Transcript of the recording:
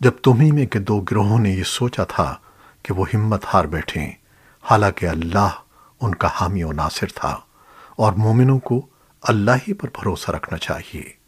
جب تمہیں میں کے دو گروہوں نے یہ سوچا تھا کہ وہ ہمت ہار بیٹھیں، حالانکہ اللہ ان کا حامی و ناصر تھا اور مومنوں کو اللہ ہی پر بھروسہ رکھنا چاہیے۔